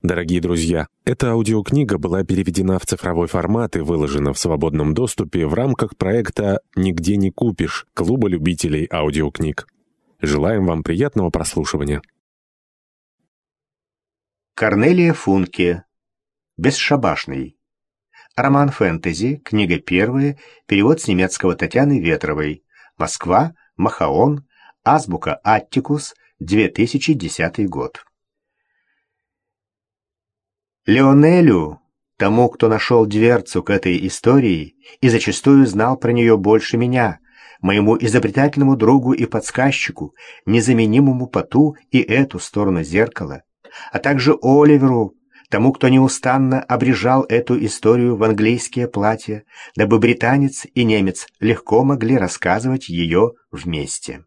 Дорогие друзья, эта аудиокнига была переведена в цифровой формат и выложена в свободном доступе в рамках проекта «Нигде не купишь» Клуба любителей аудиокниг. Желаем вам приятного прослушивания. Корнелия Функе. Бесшабашный. Роман фэнтези, книга первая, перевод с немецкого Татьяны Ветровой. Москва, Махаон, Азбука Аттикус, 2010 год. Леонелю, тому, кто нашел дверцу к этой истории и зачастую знал про нее больше меня, моему изобретательному другу и подсказчику, незаменимому по ту и эту сторону зеркала, а также Оливеру, тому, кто неустанно обрежал эту историю в английские платья, дабы британец и немец легко могли рассказывать ее вместе.